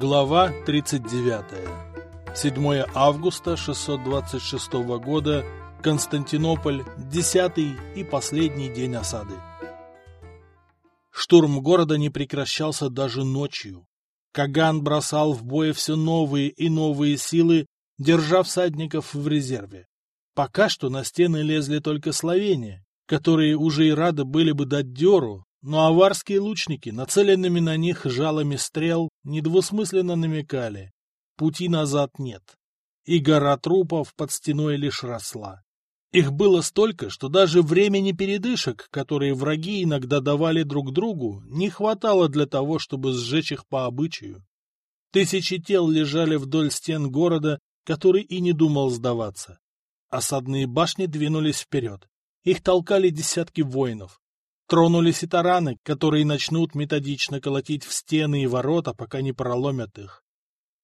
Глава 39. 7 августа 626 года. Константинополь. Десятый и последний день осады. Штурм города не прекращался даже ночью. Каган бросал в бой все новые и новые силы, держа всадников в резерве. Пока что на стены лезли только словения, которые уже и рады были бы дать дёру, но аварские лучники, нацеленными на них жалами стрел, недвусмысленно намекали — пути назад нет. И гора трупов под стеной лишь росла. Их было столько, что даже времени передышек, которые враги иногда давали друг другу, не хватало для того, чтобы сжечь их по обычаю. Тысячи тел лежали вдоль стен города, который и не думал сдаваться. Осадные башни двинулись вперед. Их толкали десятки воинов. Тронулись и тараны, которые начнут методично колотить в стены и ворота, пока не проломят их.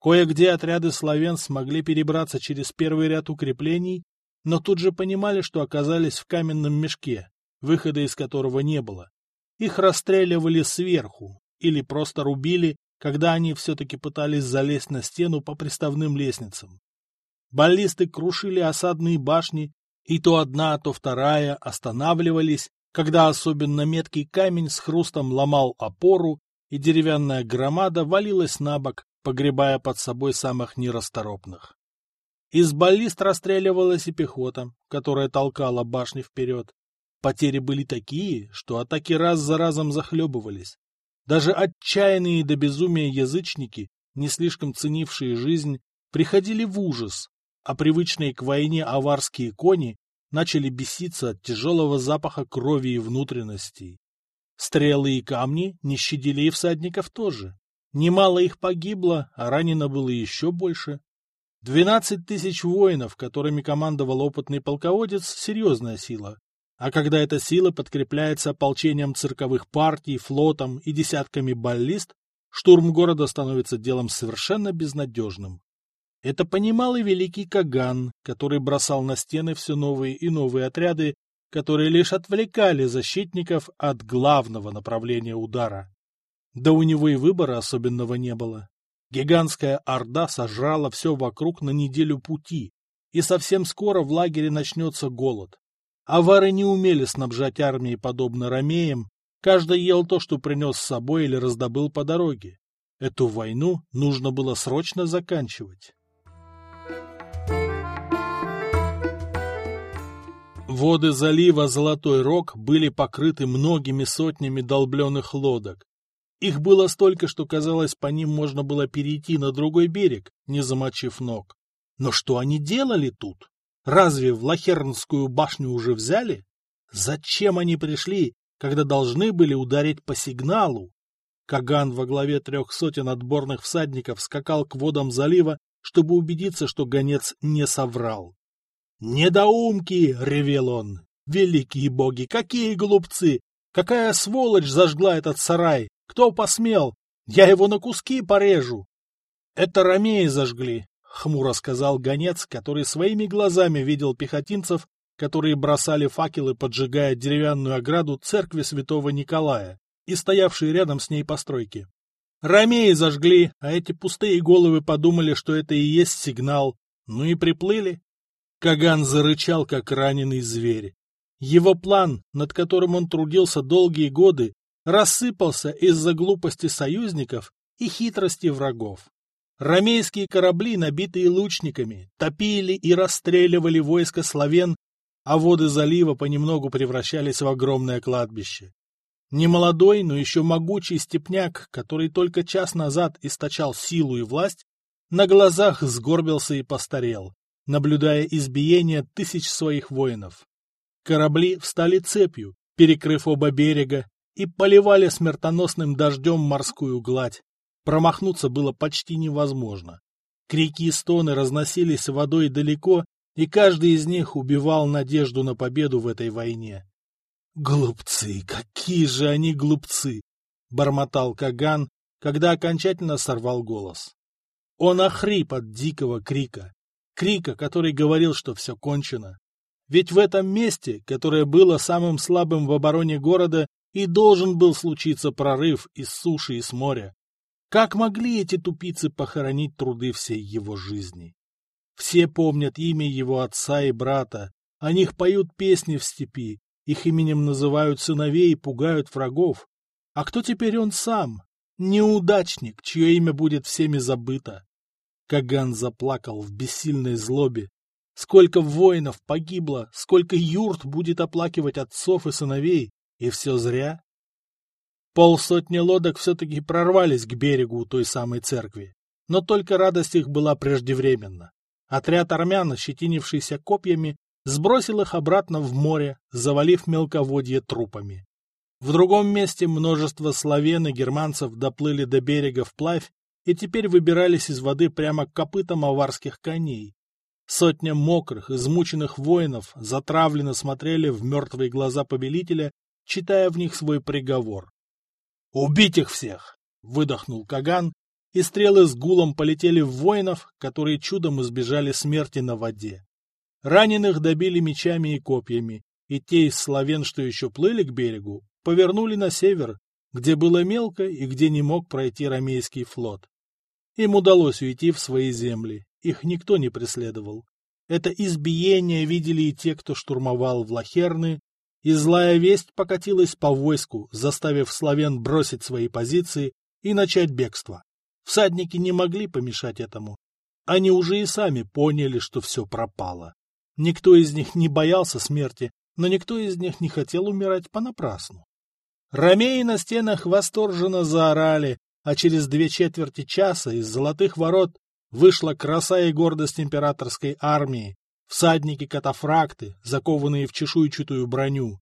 Кое-где отряды славян смогли перебраться через первый ряд укреплений, но тут же понимали, что оказались в каменном мешке, выхода из которого не было. Их расстреливали сверху или просто рубили, когда они все-таки пытались залезть на стену по приставным лестницам. Баллисты крушили осадные башни, и то одна, то вторая останавливались когда особенно меткий камень с хрустом ломал опору, и деревянная громада валилась на бок, погребая под собой самых нерасторопных. Из баллист расстреливалась и пехота, которая толкала башни вперед. Потери были такие, что атаки раз за разом захлебывались. Даже отчаянные до безумия язычники, не слишком ценившие жизнь, приходили в ужас, а привычные к войне аварские кони начали беситься от тяжелого запаха крови и внутренностей. Стрелы и камни не щадили и всадников тоже. Немало их погибло, а ранено было еще больше. Двенадцать тысяч воинов, которыми командовал опытный полководец, серьезная сила. А когда эта сила подкрепляется ополчением цирковых партий, флотом и десятками баллист, штурм города становится делом совершенно безнадежным. Это понимал и великий Каган, который бросал на стены все новые и новые отряды, которые лишь отвлекали защитников от главного направления удара. Да у него и выбора особенного не было. Гигантская орда сожрала все вокруг на неделю пути, и совсем скоро в лагере начнется голод. Авары не умели снабжать армией подобно ромеям, каждый ел то, что принес с собой или раздобыл по дороге. Эту войну нужно было срочно заканчивать. Воды залива Золотой Рог были покрыты многими сотнями долбленных лодок. Их было столько, что, казалось, по ним можно было перейти на другой берег, не замочив ног. Но что они делали тут? Разве в Лахернскую башню уже взяли? Зачем они пришли, когда должны были ударить по сигналу? Каган во главе трех сотен отборных всадников скакал к водам залива, чтобы убедиться, что гонец не соврал. «Недоумки!» — ревел он. «Великие боги, какие глупцы! Какая сволочь зажгла этот сарай! Кто посмел? Я его на куски порежу!» «Это ромеи зажгли», — хмуро сказал гонец, который своими глазами видел пехотинцев, которые бросали факелы, поджигая деревянную ограду церкви святого Николая и стоявшие рядом с ней постройки. Ромеи зажгли, а эти пустые головы подумали, что это и есть сигнал. Ну и приплыли. Каган зарычал, как раненый зверь. Его план, над которым он трудился долгие годы, рассыпался из-за глупости союзников и хитрости врагов. Ромейские корабли, набитые лучниками, топили и расстреливали войско славян, а воды залива понемногу превращались в огромное кладбище. Немолодой, но еще могучий степняк, который только час назад источал силу и власть, на глазах сгорбился и постарел наблюдая избиение тысяч своих воинов. Корабли встали цепью, перекрыв оба берега, и поливали смертоносным дождем морскую гладь. Промахнуться было почти невозможно. Крики и стоны разносились водой далеко, и каждый из них убивал надежду на победу в этой войне. «Глупцы! Какие же они глупцы!» — бормотал Каган, когда окончательно сорвал голос. Он охрип от дикого крика. Крика, который говорил, что все кончено. Ведь в этом месте, которое было самым слабым в обороне города, и должен был случиться прорыв из суши и с моря. Как могли эти тупицы похоронить труды всей его жизни? Все помнят имя его отца и брата, о них поют песни в степи, их именем называют сыновей и пугают врагов. А кто теперь он сам? Неудачник, чье имя будет всеми забыто. Каган заплакал в бессильной злобе. Сколько воинов погибло, сколько юрт будет оплакивать отцов и сыновей, и все зря. Полсотни лодок все-таки прорвались к берегу той самой церкви, но только радость их была преждевременна. Отряд армян, ощетинившийся копьями, сбросил их обратно в море, завалив мелководье трупами. В другом месте множество славян и германцев доплыли до берега вплавь и теперь выбирались из воды прямо к копытам аварских коней. Сотня мокрых, измученных воинов затравленно смотрели в мертвые глаза повелителя, читая в них свой приговор. «Убить их всех!» — выдохнул Каган, и стрелы с гулом полетели в воинов, которые чудом избежали смерти на воде. Раненых добили мечами и копьями, и те из славян, что еще плыли к берегу, повернули на север, где было мелко и где не мог пройти ромейский флот. Им удалось уйти в свои земли, их никто не преследовал. Это избиение видели и те, кто штурмовал Влахерны, и злая весть покатилась по войску, заставив славян бросить свои позиции и начать бегство. Всадники не могли помешать этому. Они уже и сами поняли, что все пропало. Никто из них не боялся смерти, но никто из них не хотел умирать понапрасну. Ромеи на стенах восторженно заорали, а через две четверти часа из золотых ворот вышла краса и гордость императорской армии, всадники-катафракты, закованные в чешуйчатую броню.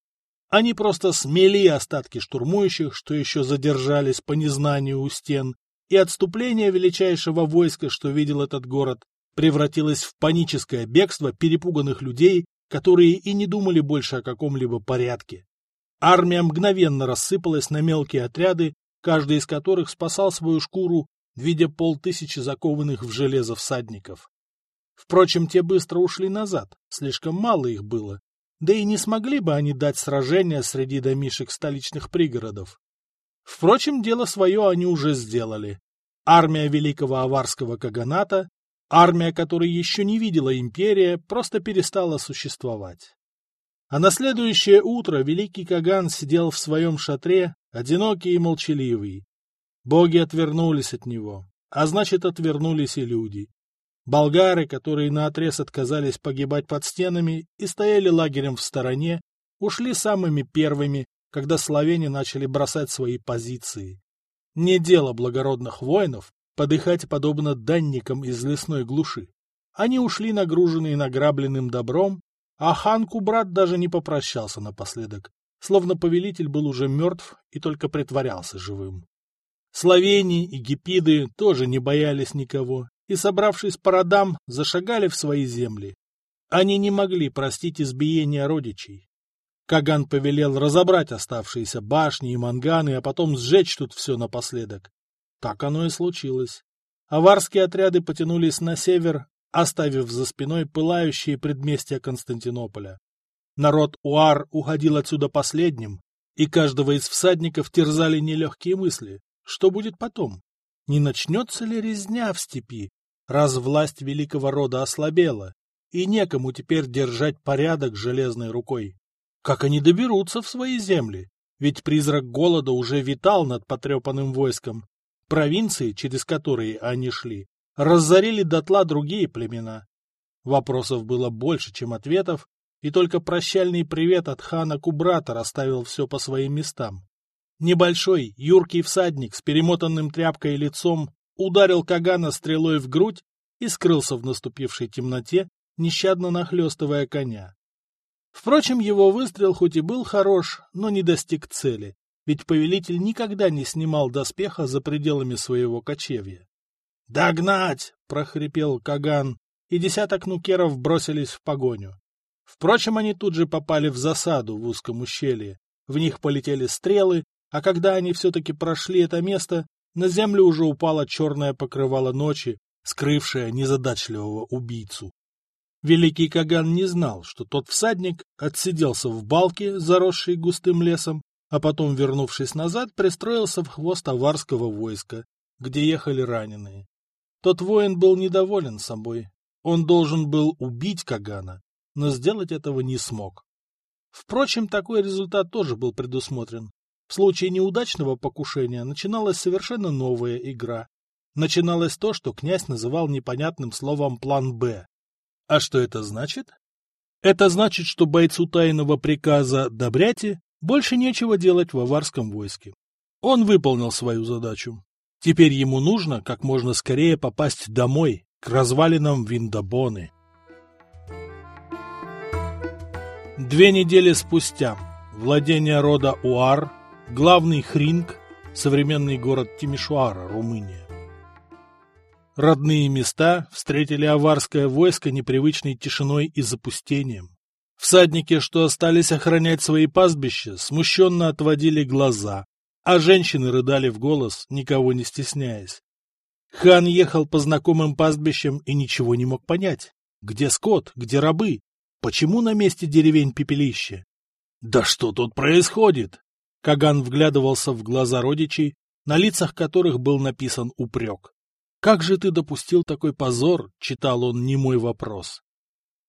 Они просто смели остатки штурмующих, что еще задержались по незнанию у стен, и отступление величайшего войска, что видел этот город, превратилось в паническое бегство перепуганных людей, которые и не думали больше о каком-либо порядке. Армия мгновенно рассыпалась на мелкие отряды, каждый из которых спасал свою шкуру, видя полтысячи закованных в железо всадников. Впрочем, те быстро ушли назад, слишком мало их было, да и не смогли бы они дать сражение среди домишек столичных пригородов. Впрочем, дело свое они уже сделали. Армия великого аварского каганата, армия, которой еще не видела империя, просто перестала существовать. А на следующее утро великий Каган сидел в своем шатре, одинокий и молчаливый. Боги отвернулись от него, а значит, отвернулись и люди. Болгары, которые наотрез отказались погибать под стенами и стояли лагерем в стороне, ушли самыми первыми, когда славяне начали бросать свои позиции. Не дело благородных воинов подыхать подобно данникам из лесной глуши. Они ушли нагруженные награбленным добром а хан Кубрат даже не попрощался напоследок, словно повелитель был уже мертв и только притворялся живым. Словени и гипиды тоже не боялись никого и, собравшись по родам, зашагали в свои земли. Они не могли простить избиение родичей. Каган повелел разобрать оставшиеся башни и манганы, а потом сжечь тут все напоследок. Так оно и случилось. Аварские отряды потянулись на север, оставив за спиной пылающие предместья Константинополя. Народ Уар уходил отсюда последним, и каждого из всадников терзали нелегкие мысли. Что будет потом? Не начнется ли резня в степи, раз власть великого рода ослабела, и некому теперь держать порядок железной рукой? Как они доберутся в свои земли? Ведь призрак голода уже витал над потрепанным войском. Провинции, через которые они шли, разорили дотла другие племена. Вопросов было больше, чем ответов, и только прощальный привет от хана Кубрата расставил все по своим местам. Небольшой, юркий всадник с перемотанным тряпкой лицом ударил Кагана стрелой в грудь и скрылся в наступившей темноте, нещадно нахлестывая коня. Впрочем, его выстрел хоть и был хорош, но не достиг цели, ведь повелитель никогда не снимал доспеха за пределами своего кочевья. «Догнать!» — прохрипел Каган, и десяток нукеров бросились в погоню. Впрочем, они тут же попали в засаду в узком ущелье. В них полетели стрелы, а когда они все-таки прошли это место, на землю уже упало черное покрывало ночи, скрывшее незадачливого убийцу. Великий Каган не знал, что тот всадник отсиделся в балке, заросшей густым лесом, а потом, вернувшись назад, пристроился в хвост аварского войска, где ехали раненые. Тот воин был недоволен собой. Он должен был убить Кагана, но сделать этого не смог. Впрочем, такой результат тоже был предусмотрен. В случае неудачного покушения начиналась совершенно новая игра. Начиналось то, что князь называл непонятным словом «план Б». А что это значит? Это значит, что бойцу тайного приказа Добряти больше нечего делать в аварском войске. Он выполнил свою задачу. Теперь ему нужно как можно скорее попасть домой, к развалинам Виндабоны. Две недели спустя владение рода Уар, главный Хринг, современный город Тимишуара, Румыния. Родные места встретили аварское войско непривычной тишиной и запустением. Всадники, что остались охранять свои пастбища, смущенно отводили глаза, а женщины рыдали в голос, никого не стесняясь. Хан ехал по знакомым пастбищам и ничего не мог понять. Где скот, где рабы, Почему на месте деревень пепелище? Да что тут происходит? Каган вглядывался в глаза родичей, на лицах которых был написан упрек. «Как же ты допустил такой позор?» — читал он немой вопрос.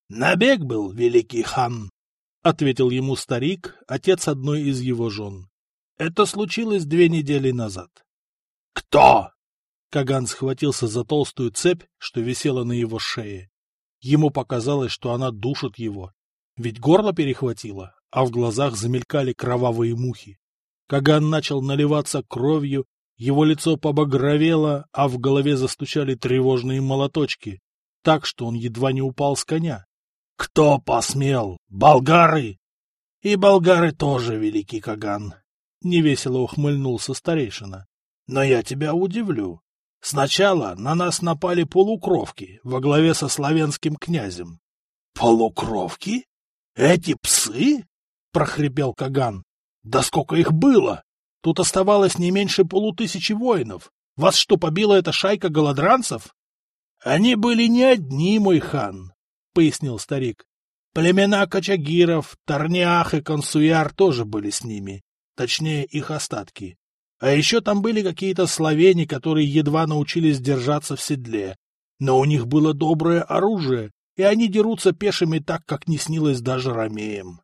«Набег был, великий хан», — ответил ему старик, отец одной из его жен. «Это случилось две недели назад». «Кто?» Каган схватился за толстую цепь, что висела на его шее. Ему показалось, что она душит его. Ведь горло перехватило, а в глазах замелькали кровавые мухи. Каган начал наливаться кровью, его лицо побагровело, а в голове застучали тревожные молоточки, так что он едва не упал с коня. — Кто посмел? Болгары? — И болгары тоже, великий Каган. Невесело ухмыльнулся старейшина. — Но я тебя удивлю. Сначала на нас напали полукровки во главе со славянским князем. — Полукровки? Эти псы? — прохрипел Каган. — Да сколько их было! Тут оставалось не меньше полутысячи воинов. Вас что, побила эта шайка голодранцев? — Они были не одни, мой хан, — пояснил старик. Племена Качагиров, Торнях и Консуяр тоже были с ними, точнее их остатки. А еще там были какие-то словени, которые едва научились держаться в седле. Но у них было доброе оружие, и они дерутся пешими так, как не снилось даже ромеям.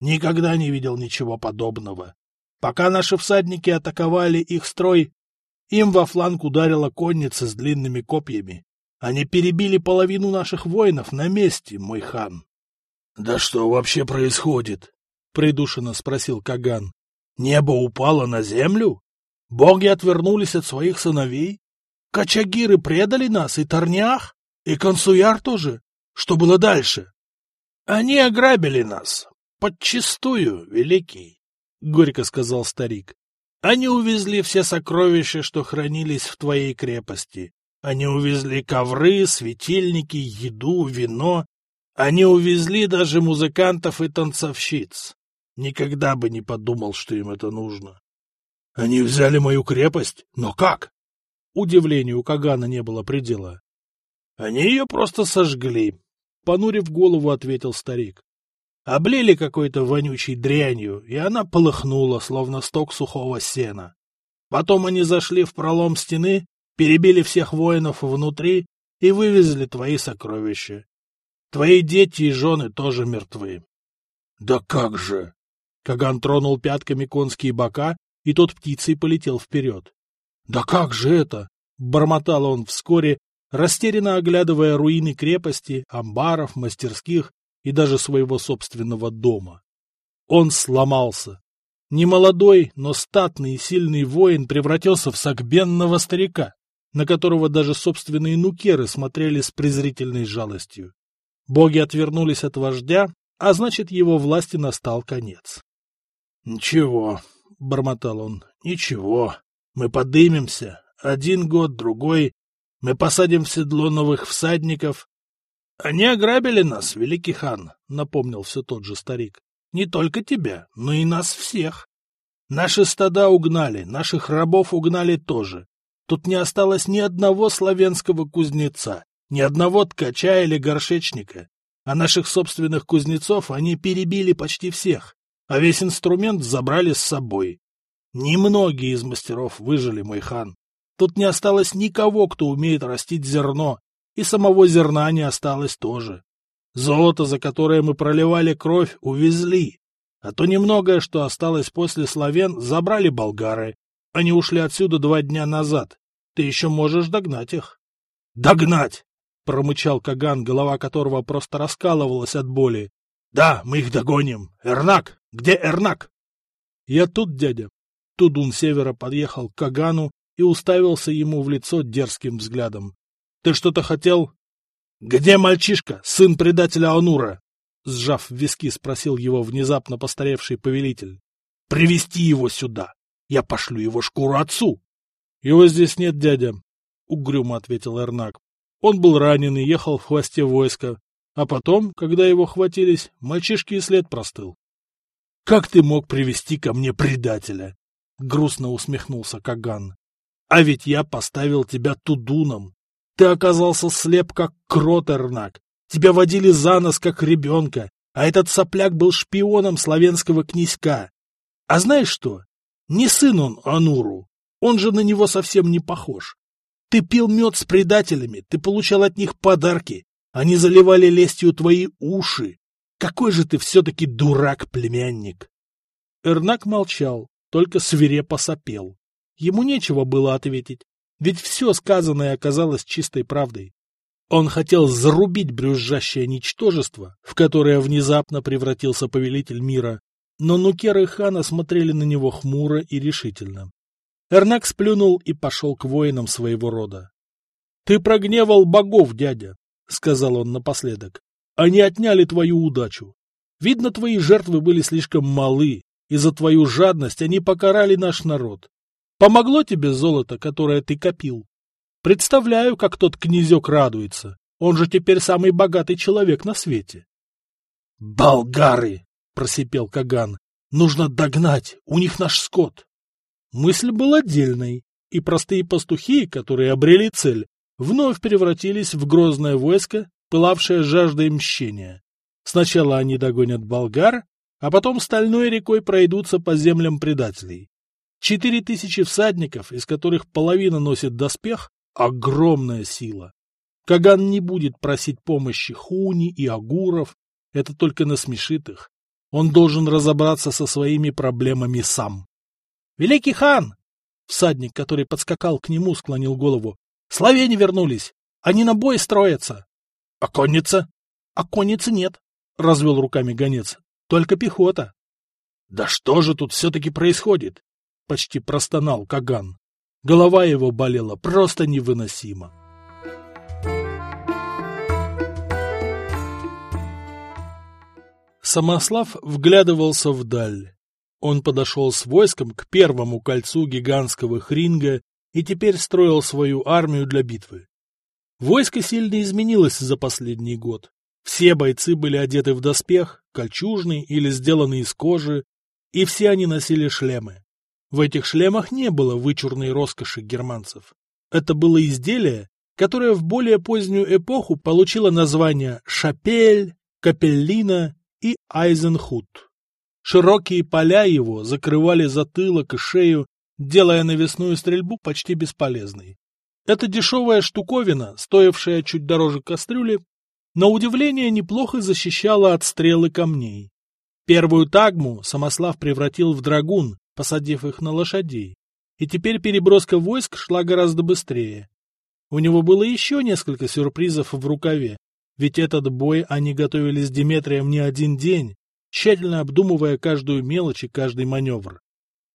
Никогда не видел ничего подобного. Пока наши всадники атаковали их строй, им во фланг ударила конница с длинными копьями. Они перебили половину наших воинов на месте, мой хан. — Да что вообще происходит? — придушенно спросил Каган. — Небо упало на землю? Боги отвернулись от своих сыновей? Качагиры предали нас и Торнях, и Консуяр тоже? Что было дальше? Они ограбили нас. Подчистую, великий, — горько сказал старик. Они увезли все сокровища, что хранились в твоей крепости. Они увезли ковры, светильники, еду, вино. Они увезли даже музыкантов и танцовщиц. Никогда бы не подумал, что им это нужно. Они взяли мою крепость? Но как? Удивлению Кагана не было предела. Они ее просто сожгли, понурив голову, ответил старик. Облили какой-то вонючей дрянью, и она полыхнула, словно сток сухого сена. Потом они зашли в пролом стены, перебили всех воинов внутри и вывезли твои сокровища. Твои дети и жены тоже мертвы. — Да как же! Каган тронул пятками конские бока и тот птицей полетел вперед. «Да как же это?» — бормотал он вскоре, растерянно оглядывая руины крепости, амбаров, мастерских и даже своего собственного дома. Он сломался. Немолодой, но статный и сильный воин превратился в сагбенного старика, на которого даже собственные нукеры смотрели с презрительной жалостью. Боги отвернулись от вождя, а значит, его власти настал конец. — Ничего, — бормотал он, — ничего, мы подымемся, один год, другой, мы посадим в седло новых всадников. — Они ограбили нас, великий хан, — напомнил все тот же старик. — Не только тебя, но и нас всех. Наши стада угнали, наших рабов угнали тоже. Тут не осталось ни одного славянского кузнеца, ни одного ткача или горшечника. А наших собственных кузнецов они перебили почти всех а весь инструмент забрали с собой. Немногие из мастеров выжили, мой хан. Тут не осталось никого, кто умеет растить зерно, и самого зерна не осталось тоже. Золото, за которое мы проливали кровь, увезли. А то немногое, что осталось после славян, забрали болгары. Они ушли отсюда два дня назад. Ты еще можешь догнать их. — Догнать! — промычал Каган, голова которого просто раскалывалась от боли. — Да, мы их догоним. Эрнак! Где Эрнак? — Я тут, дядя. Тудун севера подъехал к Кагану и уставился ему в лицо дерзким взглядом. — Ты что-то хотел? — Где мальчишка, сын предателя Анура? — сжав виски, спросил его внезапно постаревший повелитель. — Привести его сюда! Я пошлю его шкуру отцу! — Его здесь нет, дядя, — угрюмо ответил Эрнак. Он был ранен и ехал в хвосте войска, а потом, когда его хватились, мальчишки и след простыл. — Как ты мог привести ко мне предателя? — грустно усмехнулся Каган. — А ведь я поставил тебя тудуном. Ты оказался слеп, как крот, Эрнак. Тебя водили за нос, как ребенка, а этот сопляк был шпионом славянского князька. А знаешь что? Не сын он Ануру, он же на него совсем не похож. Ты пил мед с предателями, ты получал от них подарки, они заливали лестью твои уши. Какой же ты все-таки дурак-племянник! Эрнак молчал, только свирепо сопел. Ему нечего было ответить, ведь все сказанное оказалось чистой правдой. Он хотел зарубить брюзжащее ничтожество, в которое внезапно превратился повелитель мира, но Нукер и Хана смотрели на него хмуро и решительно. Эрнак сплюнул и пошел к воинам своего рода. — Ты прогневал богов, дядя, — сказал он напоследок. — Они отняли твою удачу. Видно, твои жертвы были слишком малы, и за твою жадность они покарали наш народ. Помогло тебе золото, которое ты копил? Представляю, как тот князек радуется. Он же теперь самый богатый человек на свете. — Болгары! — просипел Каган. — Нужно догнать, у них наш скот. Мысль была дельной, и простые пастухи, которые обрели цель, вновь превратились в грозное войско, пылавшее жаждой мщения. Сначала они догонят болгар, а потом стальной рекой пройдутся по землям предателей. Четыре тысячи всадников, из которых половина носит доспех, — огромная сила. Каган не будет просить помощи хуни и агуров, это только насмешит их. Он должен разобраться со своими проблемами сам. — Великий хан! Всадник, который подскакал к нему, склонил голову. — Словени вернулись! Они на бой строятся! — А конница? — А конницы нет, — развел руками гонец. — Только пехота. — Да что же тут все-таки происходит? — почти простонал Каган. Голова его болела просто невыносимо. Самослав вглядывался вдаль. Он подошел с войском к первому кольцу гигантского хринга и теперь строил свою армию для битвы. Войско сильно изменилось за последний год. Все бойцы были одеты в доспех, кольчужный или сделанный из кожи, и все они носили шлемы. В этих шлемах не было вычурной роскоши германцев. Это было изделие, которое в более позднюю эпоху получило название «шапель», «капеллина» и «айзенхут». Широкие поля его закрывали затылок и шею, делая навесную стрельбу почти бесполезной. Эта дешевая штуковина, стоившая чуть дороже кастрюли, на удивление неплохо защищала от стрелы камней. Первую тагму Самослав превратил в драгун, посадив их на лошадей, и теперь переброска войск шла гораздо быстрее. У него было еще несколько сюрпризов в рукаве, ведь этот бой они готовили с Диметрием не один день, тщательно обдумывая каждую мелочь и каждый маневр.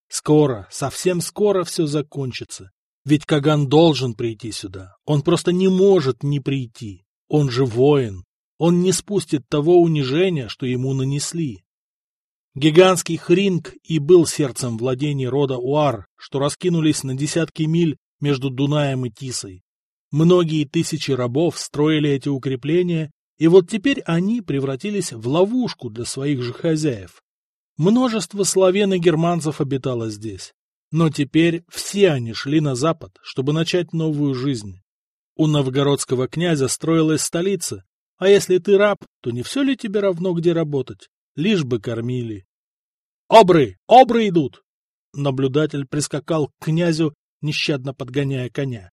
Скоро, совсем скоро все закончится. Ведь Каган должен прийти сюда. Он просто не может не прийти. Он же воин. Он не спустит того унижения, что ему нанесли. Гигантский Хринг и был сердцем владений рода Уар, что раскинулись на десятки миль между Дунаем и Тисой. Многие тысячи рабов строили эти укрепления и вот теперь они превратились в ловушку для своих же хозяев. Множество славян и германцев обитало здесь. Но теперь все они шли на запад, чтобы начать новую жизнь. У новгородского князя строилась столица, а если ты раб, то не все ли тебе равно, где работать? Лишь бы кормили. «Обры! Обры идут!» Наблюдатель прискакал к князю, нещадно подгоняя коня.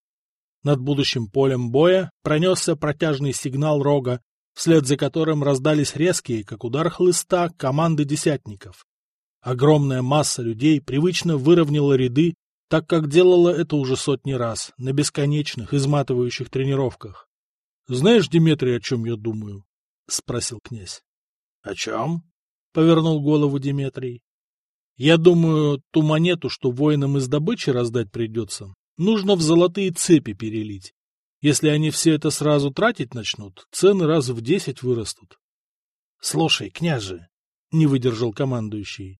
Над будущим полем боя пронесся протяжный сигнал рога, вслед за которым раздались резкие, как удар хлыста, команды десятников. Огромная масса людей привычно выровняла ряды, так как делала это уже сотни раз, на бесконечных, изматывающих тренировках. — Знаешь, Диметрий, о чем я думаю? — спросил князь. — О чем? — повернул голову Диметрий. — Я думаю, ту монету, что воинам из добычи раздать придется, нужно в золотые цепи перелить. Если они все это сразу тратить начнут, цены раз в десять вырастут. — Слушай, княже, — не выдержал командующий, —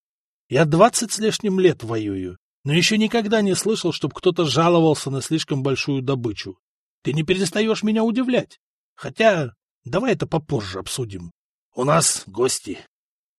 я двадцать с лишним лет воюю, но еще никогда не слышал, чтобы кто-то жаловался на слишком большую добычу. Ты не перестаешь меня удивлять. Хотя, давай это попозже обсудим. У нас гости.